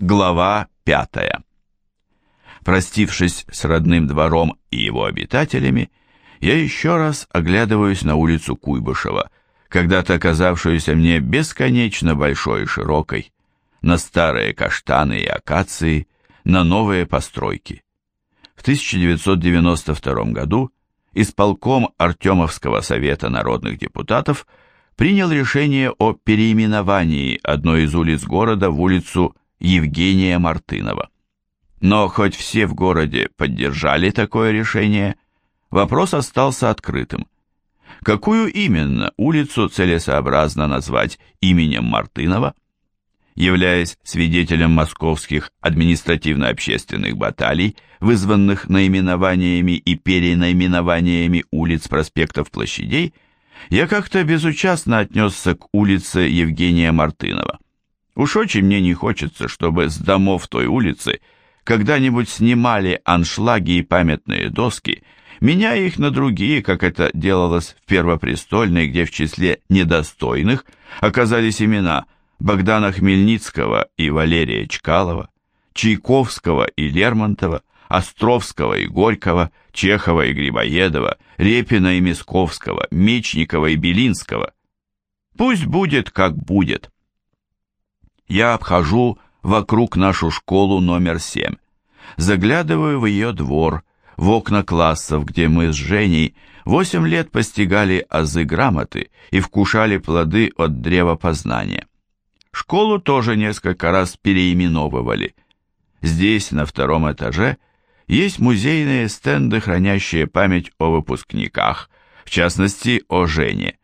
Глава пятая. Простившись с родным двором и его обитателями, я еще раз оглядываюсь на улицу Куйбышева, когда-то оказавшуюся мне бесконечно большой и широкой, на старые каштаны и акации, на новые постройки. В 1992 году исполком Артемовского совета народных депутатов принял решение о переименовании одной из улиц города в улицу Евгения Мартынова. Но хоть все в городе поддержали такое решение, вопрос остался открытым. Какую именно улицу целесообразно назвать именем Мартынова? Являясь свидетелем московских административно-общественных баталий, вызванных наименованиями и перенаименованиями улиц, проспектов, площадей, я как-то безучастно отнесся к улице Евгения Мартынова. Уж очень мне не хочется, чтобы с домов той улицы когда-нибудь снимали аншлаги и памятные доски, меняя их на другие, как это делалось в Первопрестольной, где в числе недостойных оказались имена Богдана Хмельницкого и Валерия Чкалова, Чайковского и Лермонтова, Островского и Горького, Чехова и Грибоедова, Репина и Мисковского, Мечникова и Белинского. Пусть будет, как будет я обхожу вокруг нашу школу номер семь, Заглядываю в ее двор, в окна классов, где мы с Женей восемь лет постигали азы грамоты и вкушали плоды от древа познания. Школу тоже несколько раз переименовывали. Здесь, на втором этаже, есть музейные стенды, хранящие память о выпускниках, в частности, о Жене.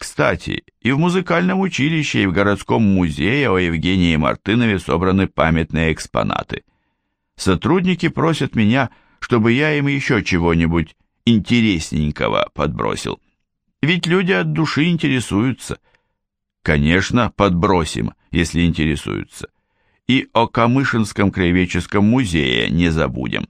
Кстати, и в музыкальном училище, и в городском музее о Евгении Мартынове собраны памятные экспонаты. Сотрудники просят меня, чтобы я им еще чего-нибудь интересненького подбросил. Ведь люди от души интересуются. Конечно, подбросим, если интересуются. И о Камышинском краеведческом музее не забудем.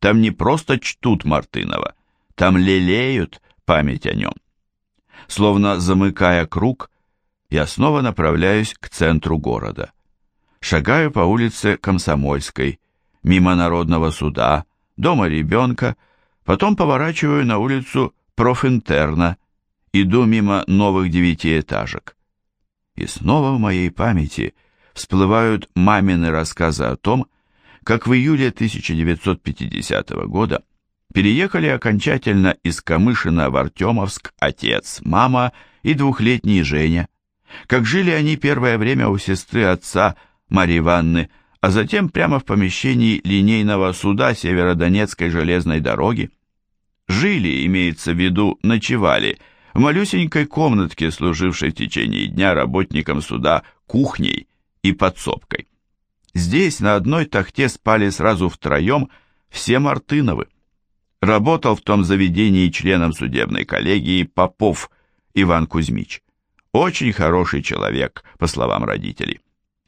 Там не просто чтут Мартынова, там лелеют память о нем. Словно замыкая круг, я снова направляюсь к центру города. Шагаю по улице Комсомольской, мимо Народного суда, дома ребенка, потом поворачиваю на улицу Профинтерна, иду мимо новых девятиэтажек. И снова в моей памяти всплывают мамины рассказы о том, как в июле 1950 года переехали окончательно из Камышина в Артемовск отец, мама и двухлетний Женя. Как жили они первое время у сестры отца Марьи Ивановны, а затем прямо в помещении линейного суда Северодонецкой железной дороги. Жили, имеется в виду, ночевали, в малюсенькой комнатке, служившей в течение дня работникам суда кухней и подсобкой. Здесь на одной тахте спали сразу втроем все Мартыновы. Работал в том заведении членом судебной коллегии Попов Иван Кузьмич. Очень хороший человек, по словам родителей.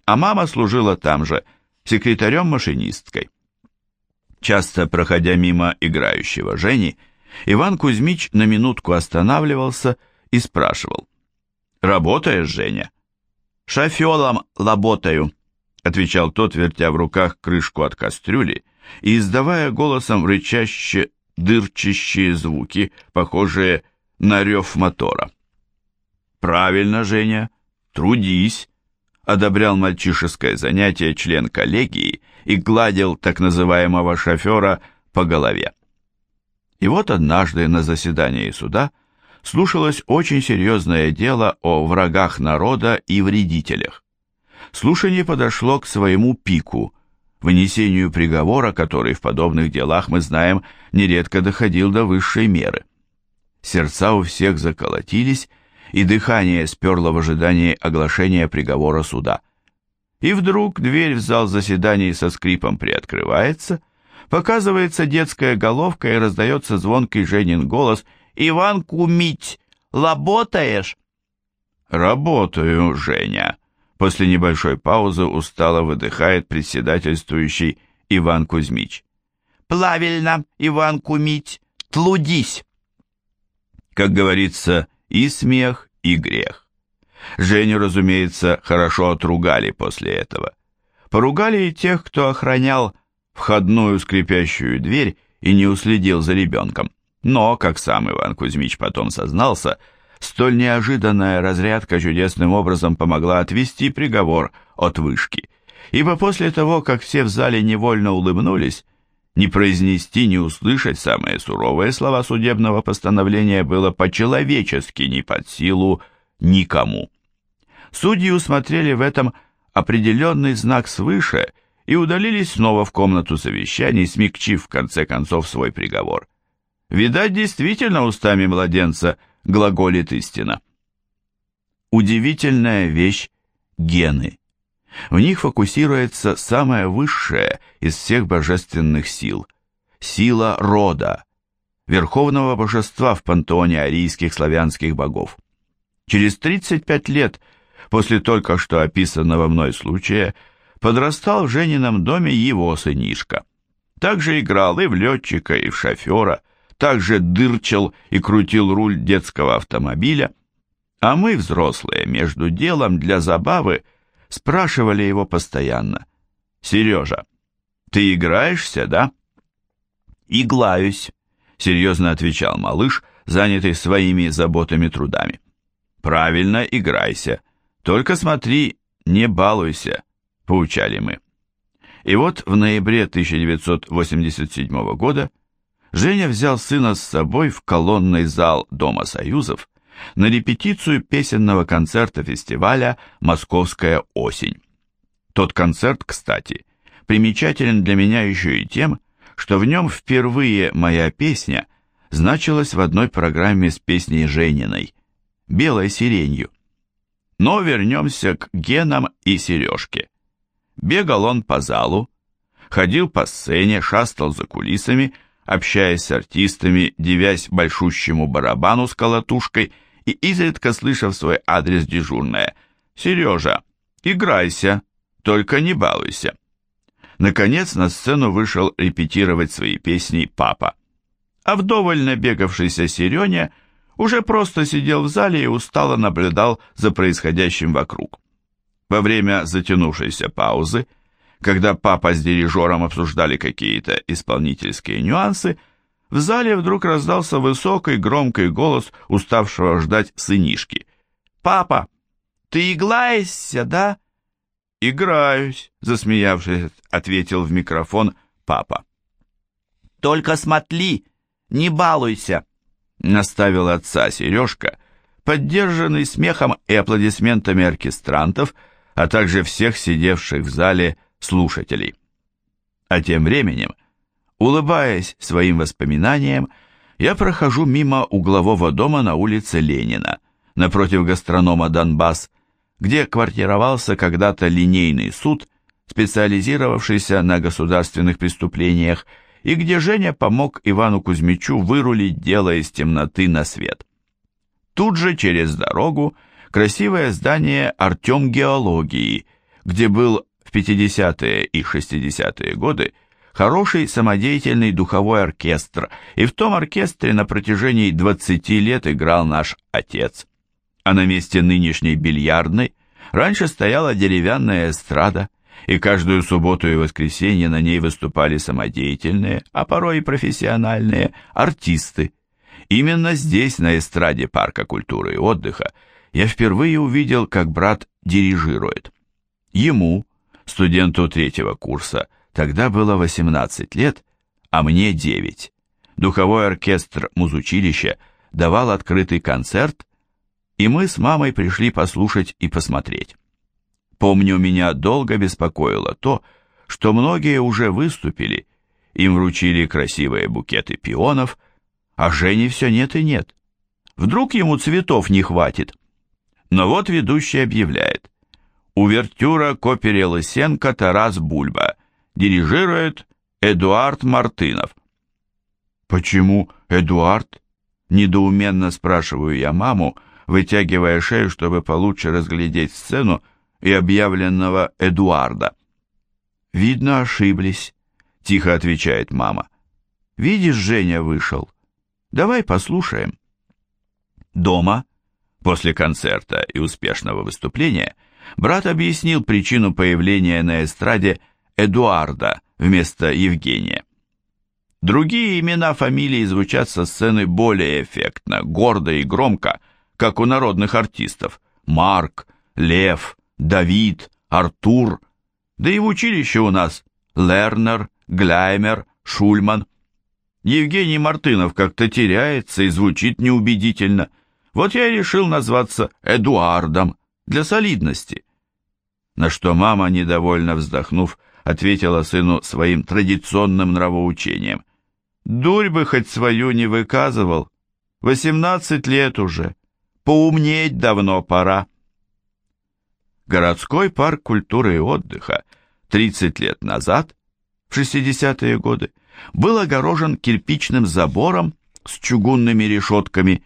А мама служила там же, секретарем-машинисткой. Часто проходя мимо играющего Жени, Иван Кузьмич на минутку останавливался и спрашивал. «Работаешь, Женя?» «Шофелом работаю», — отвечал тот, вертя в руках крышку от кастрюли и издавая голосом рычаще дырчащие звуки, похожие на рев мотора. «Правильно, Женя, трудись», — одобрял мальчишеское занятие член коллегии и гладил так называемого шофера по голове. И вот однажды на заседании суда слушалось очень серьезное дело о врагах народа и вредителях. Слушание подошло к своему пику — вынесению приговора, который в подобных делах, мы знаем, нередко доходил до высшей меры. Сердца у всех заколотились, и дыхание сперло в ожидании оглашения приговора суда. И вдруг дверь в зал заседаний со скрипом приоткрывается, показывается детская головка и раздается звонкий Женин голос «Иван Кумить, работаешь?» «Работаю, Женя», После небольшой паузы устало выдыхает председательствующий Иван Кузьмич. «Плавильно, Иван Кумить, тлудись!» Как говорится, и смех, и грех. Женю, разумеется, хорошо отругали после этого. Поругали и тех, кто охранял входную скрипящую дверь и не уследил за ребенком. Но, как сам Иван Кузьмич потом сознался, столь неожиданная разрядка чудесным образом помогла отвести приговор от вышки, ибо после того, как все в зале невольно улыбнулись, не произнести, не услышать самые суровые слова судебного постановления было по-человечески не под силу никому. Судьи усмотрели в этом определенный знак свыше и удалились снова в комнату совещаний, смягчив в конце концов свой приговор. Видать, действительно устами младенца глаголит истина. Удивительная вещь – гены. В них фокусируется самая высшая из всех божественных сил – сила рода, верховного божества в пантеоне арийских славянских богов. Через 35 лет после только что описанного мной случая подрастал в Женином доме его сынишка. Также играл и в летчика, и в шофера, также дырчал и крутил руль детского автомобиля, а мы, взрослые, между делом для забавы – спрашивали его постоянно. «Сережа, ты играешься, да?» «Иглаюсь», — серьезно отвечал малыш, занятый своими заботами-трудами. «Правильно играйся, только смотри, не балуйся», — поучали мы. И вот в ноябре 1987 года Женя взял сына с собой в колонный зал Дома Союзов, на репетицию песенного концерта фестиваля «Московская осень». Тот концерт, кстати, примечателен для меня еще и тем, что в нем впервые моя песня значилась в одной программе с песней Жениной «Белой сиренью». Но вернемся к Генам и Сережке. Бегал он по залу, ходил по сцене, шастал за кулисами, общаясь с артистами, девясь большущему барабану с колотушкой – и изредка слыша в свой адрес дежурное «Сережа, играйся, только не балуйся». Наконец на сцену вышел репетировать свои песни папа. А вдоволь набегавшийся Сереня уже просто сидел в зале и устало наблюдал за происходящим вокруг. Во время затянувшейся паузы, когда папа с дирижером обсуждали какие-то исполнительские нюансы, в зале вдруг раздался высокий громкий голос уставшего ждать сынишки. «Папа, ты иглаешься, да?» «Играюсь», — засмеявшись, ответил в микрофон папа. «Только смотри, не балуйся», — наставил отца Сережка, поддержанный смехом и аплодисментами оркестрантов, а также всех сидевших в зале слушателей. А тем временем Улыбаясь своим воспоминаниям, я прохожу мимо углового дома на улице Ленина, напротив гастронома «Донбасс», где квартировался когда-то линейный суд, специализировавшийся на государственных преступлениях, и где Женя помог Ивану Кузьмичу вырулить дело из темноты на свет. Тут же через дорогу красивое здание Артем геологии, где был в 50-е и 60-е годы хороший самодеятельный духовой оркестр, и в том оркестре на протяжении 20 лет играл наш отец. А на месте нынешней бильярдной раньше стояла деревянная эстрада, и каждую субботу и воскресенье на ней выступали самодеятельные, а порой и профессиональные артисты. Именно здесь, на эстраде Парка культуры и отдыха, я впервые увидел, как брат дирижирует. Ему, студенту третьего курса, Тогда было 18 лет, а мне 9. Духовой оркестр музучилища давал открытый концерт, и мы с мамой пришли послушать и посмотреть. Помню, меня долго беспокоило то, что многие уже выступили, им вручили красивые букеты пионов, а Жени все нет и нет. Вдруг ему цветов не хватит. Но вот ведущий объявляет. Увертюра Копери Лысенко Тарас Бульба дирижирует Эдуард Мартынов. «Почему Эдуард?» – недоуменно спрашиваю я маму, вытягивая шею, чтобы получше разглядеть сцену и объявленного Эдуарда. «Видно, ошиблись», – тихо отвечает мама. «Видишь, Женя вышел. Давай послушаем». Дома, после концерта и успешного выступления, брат объяснил причину появления на эстраде Эдуарда вместо Евгения. Другие имена фамилии звучат со сцены более эффектно, гордо и громко, как у народных артистов. Марк, Лев, Давид, Артур, да и в училище у нас Лернер, Гляймер, Шульман. Евгений Мартынов как-то теряется и звучит неубедительно. Вот я и решил назваться Эдуардом для солидности. На что мама, недовольно вздохнув, ответила сыну своим традиционным нравоучением. «Дурь бы хоть свою не выказывал. Восемнадцать лет уже. Поумнеть давно пора». Городской парк культуры и отдыха 30 лет назад, в 60-е годы, был огорожен кирпичным забором с чугунными решетками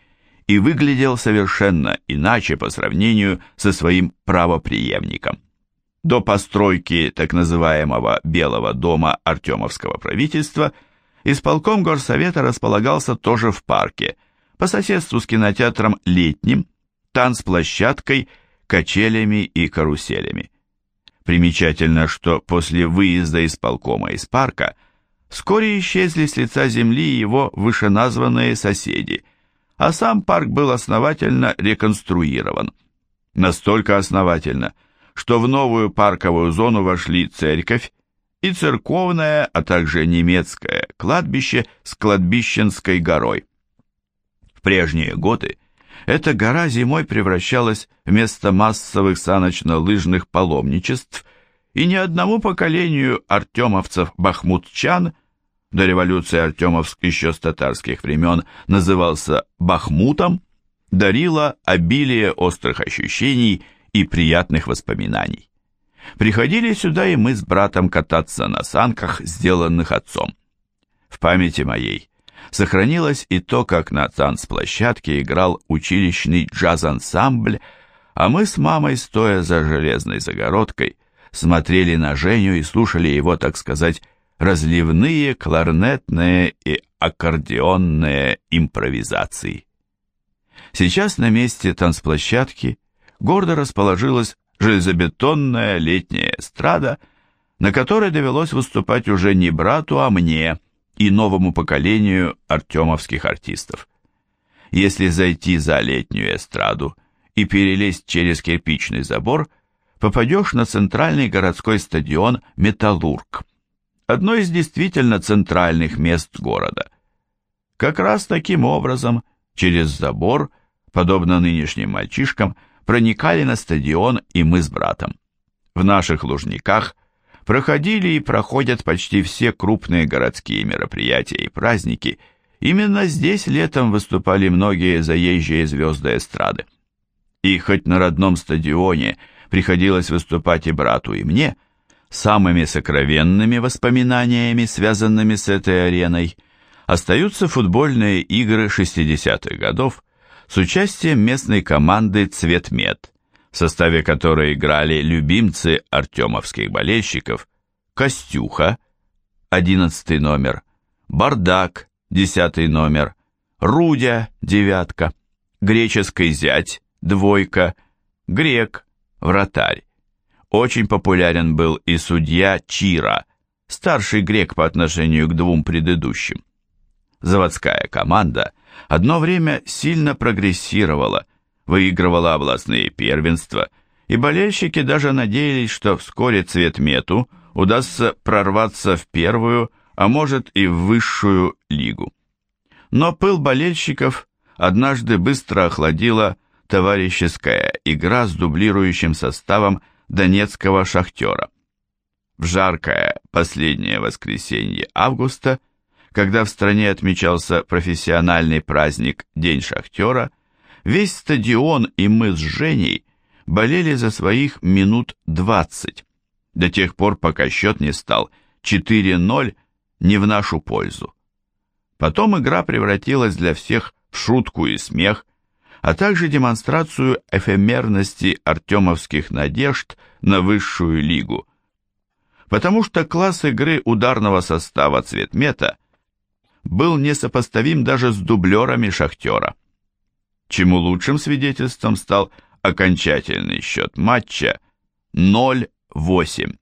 и выглядел совершенно иначе по сравнению со своим правоприемником. До постройки так называемого «Белого дома» Артемовского правительства исполком горсовета располагался тоже в парке, по соседству с кинотеатром «Летним», танцплощадкой, качелями и каруселями. Примечательно, что после выезда исполкома из парка вскоре исчезли с лица земли его вышеназванные соседи, а сам парк был основательно реконструирован. Настолько основательно – что в новую парковую зону вошли церковь и церковное, а также немецкое кладбище с кладбищенской горой. В прежние годы эта гора зимой превращалась в место массовых саночно-лыжных паломничеств, и ни одному поколению артемовцев-бахмутчан до революции Артемовск еще с татарских времен назывался Бахмутом, дарила обилие острых ощущений – и приятных воспоминаний. Приходили сюда и мы с братом кататься на санках, сделанных отцом. В памяти моей сохранилось и то, как на танцплощадке играл училищный джаз-ансамбль, а мы с мамой, стоя за железной загородкой, смотрели на Женю и слушали его, так сказать, разливные кларнетные и аккордеонные импровизации. Сейчас на месте танцплощадки гордо расположилась железобетонная летняя эстрада, на которой довелось выступать уже не брату, а мне и новому поколению артемовских артистов. Если зайти за летнюю эстраду и перелезть через кирпичный забор, попадешь на центральный городской стадион «Металлург», одно из действительно центральных мест города. Как раз таким образом, через забор, подобно нынешним мальчишкам, проникали на стадион и мы с братом. В наших Лужниках проходили и проходят почти все крупные городские мероприятия и праздники. Именно здесь летом выступали многие заезжие звезды эстрады. И хоть на родном стадионе приходилось выступать и брату, и мне, самыми сокровенными воспоминаниями, связанными с этой ареной, остаются футбольные игры 60-х годов, с участием местной команды «Цветмет», в составе которой играли любимцы артемовских болельщиков Костюха, 11 номер, Бардак, 10 номер, Рудя, девятка, Греческий зять, двойка, Грек, вратарь. Очень популярен был и судья Чира, старший грек по отношению к двум предыдущим. Заводская команда одно время сильно прогрессировала, выигрывала областные первенства, и болельщики даже надеялись, что вскоре цветмету удастся прорваться в первую, а может и в высшую лигу. Но пыл болельщиков однажды быстро охладила товарищеская игра с дублирующим составом донецкого шахтера. В жаркое последнее воскресенье августа когда в стране отмечался профессиональный праздник День шахтера, весь стадион и мы с Женей болели за своих минут 20, до тех пор, пока счет не стал 4-0 не в нашу пользу. Потом игра превратилась для всех в шутку и смех, а также демонстрацию эфемерности артемовских надежд на высшую лигу. Потому что класс игры ударного состава цветмета – был несопоставим даже с дублерами «Шахтера». Чему лучшим свидетельством стал окончательный счет матча 08.